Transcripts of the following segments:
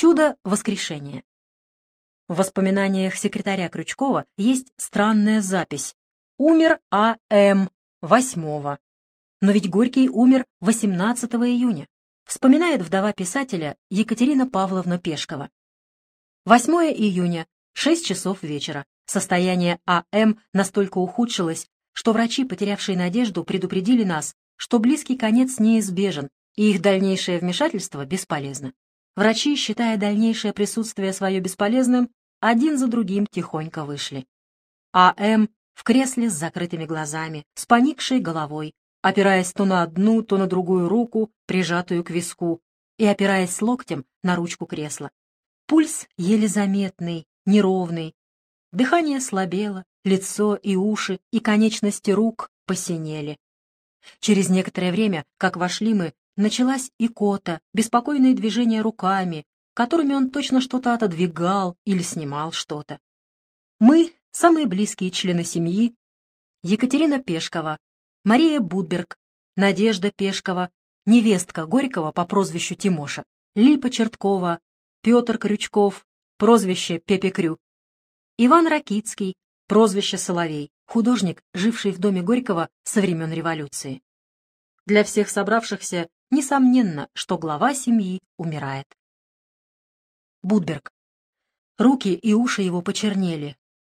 Чудо воскрешения. В воспоминаниях секретаря Крючкова есть странная запись. Умер А.М. 8 Но ведь Горький умер 18 июня, вспоминает вдова писателя Екатерина Павловна Пешкова. 8 июня, 6 часов вечера. Состояние А.М. настолько ухудшилось, что врачи, потерявшие надежду, предупредили нас, что близкий конец неизбежен, и их дальнейшее вмешательство бесполезно. Врачи, считая дальнейшее присутствие свое бесполезным, один за другим тихонько вышли. А.М. в кресле с закрытыми глазами, с поникшей головой, опираясь то на одну, то на другую руку, прижатую к виску, и опираясь локтем на ручку кресла. Пульс еле заметный, неровный. Дыхание слабело, лицо и уши, и конечности рук посинели. Через некоторое время, как вошли мы, началась икота, беспокойные движения руками, которыми он точно что-то отодвигал или снимал что-то. Мы, самые близкие члены семьи, Екатерина Пешкова, Мария Будберг, Надежда Пешкова, невестка Горького по прозвищу Тимоша, Липа Черткова, Петр Крючков, прозвище Пепе Крю, Иван Ракицкий, прозвище Соловей, художник, живший в доме Горького со времен революции. Для всех собравшихся несомненно, что глава семьи умирает. Будберг. Руки и уши его почернели.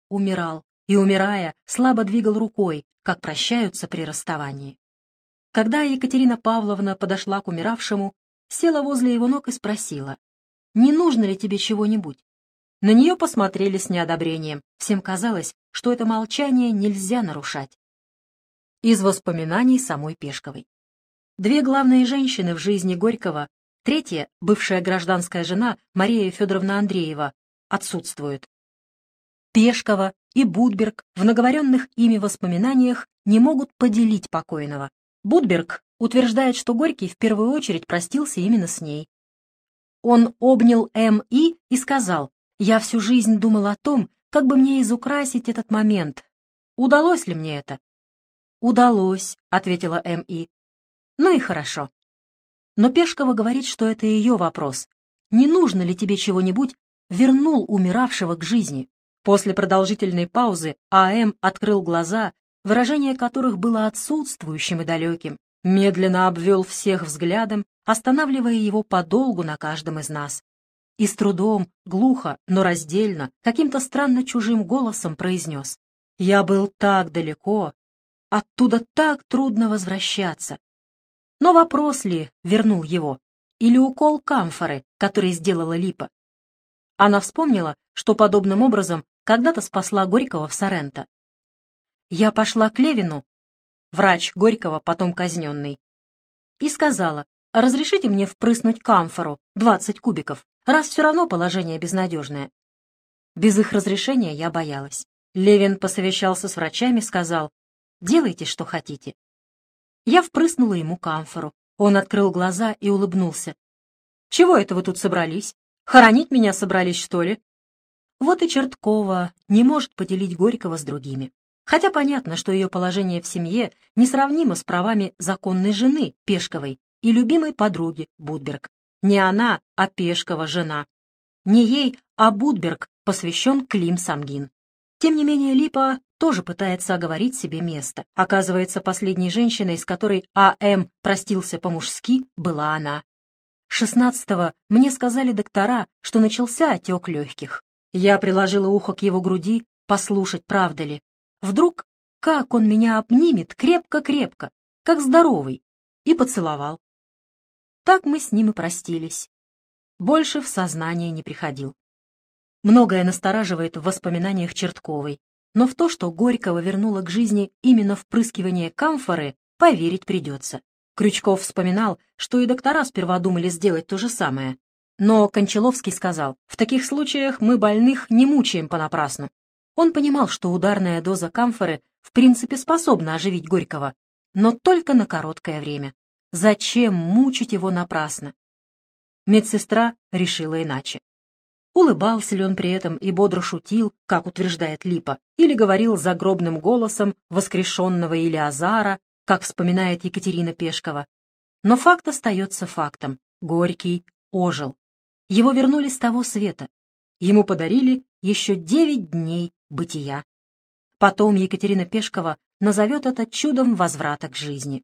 Умирал, и, умирая, слабо двигал рукой, как прощаются при расставании. Когда Екатерина Павловна подошла к умиравшему, села возле его ног и спросила, «Не нужно ли тебе чего-нибудь?» На нее посмотрели с неодобрением. Всем казалось, что это молчание нельзя нарушать. Из воспоминаний самой Пешковой. Две главные женщины в жизни Горького Третья, бывшая гражданская жена Мария Федоровна Андреева, отсутствует. Пешкова и Будберг в наговоренных ими воспоминаниях не могут поделить покойного. Будберг утверждает, что Горький в первую очередь простился именно с ней. Он обнял М.И. и сказал, «Я всю жизнь думал о том, как бы мне изукрасить этот момент. Удалось ли мне это?» «Удалось», — ответила М.И. «Ну и хорошо». Но Пешкова говорит, что это ее вопрос. Не нужно ли тебе чего-нибудь, вернул умиравшего к жизни? После продолжительной паузы А.М. открыл глаза, выражение которых было отсутствующим и далеким, медленно обвел всех взглядом, останавливая его подолгу на каждом из нас. И с трудом, глухо, но раздельно, каким-то странно чужим голосом произнес. «Я был так далеко, оттуда так трудно возвращаться. Но вопрос ли вернул его? Или укол камфоры, который сделала Липа? Она вспомнила, что подобным образом когда-то спасла Горького в Соренто. «Я пошла к Левину», врач Горького, потом казненный, и сказала, «Разрешите мне впрыснуть камфору, 20 кубиков, раз все равно положение безнадежное». Без их разрешения я боялась. Левин посовещался с врачами, сказал, «Делайте, что хотите». Я впрыснула ему камфору. Он открыл глаза и улыбнулся. «Чего это вы тут собрались? Хоронить меня собрались, что ли?» Вот и Черткова не может поделить Горького с другими. Хотя понятно, что ее положение в семье несравнимо с правами законной жены Пешковой и любимой подруги Будберг. Не она, а Пешкова жена. Не ей, а Будберг посвящен Клим Самгин. Тем не менее, Липа тоже пытается оговорить себе место. Оказывается, последней женщиной, с которой А.М. простился по-мужски, была она. Шестнадцатого мне сказали доктора, что начался отек легких. Я приложила ухо к его груди, послушать, правда ли. Вдруг, как он меня обнимет крепко-крепко, как здоровый, и поцеловал. Так мы с ним и простились. Больше в сознание не приходил. Многое настораживает в воспоминаниях Чертковой, но в то, что Горького вернуло к жизни именно впрыскивание камфоры, поверить придется. Крючков вспоминал, что и доктора сперва думали сделать то же самое. Но Кончаловский сказал, в таких случаях мы больных не мучаем понапрасну. Он понимал, что ударная доза камфоры в принципе способна оживить Горького, но только на короткое время. Зачем мучить его напрасно? Медсестра решила иначе. Улыбался ли он при этом и бодро шутил, как утверждает Липа, или говорил загробным голосом воскрешенного Илиазара, как вспоминает Екатерина Пешкова. Но факт остается фактом. Горький ожил. Его вернули с того света. Ему подарили еще девять дней бытия. Потом Екатерина Пешкова назовет это чудом возврата к жизни.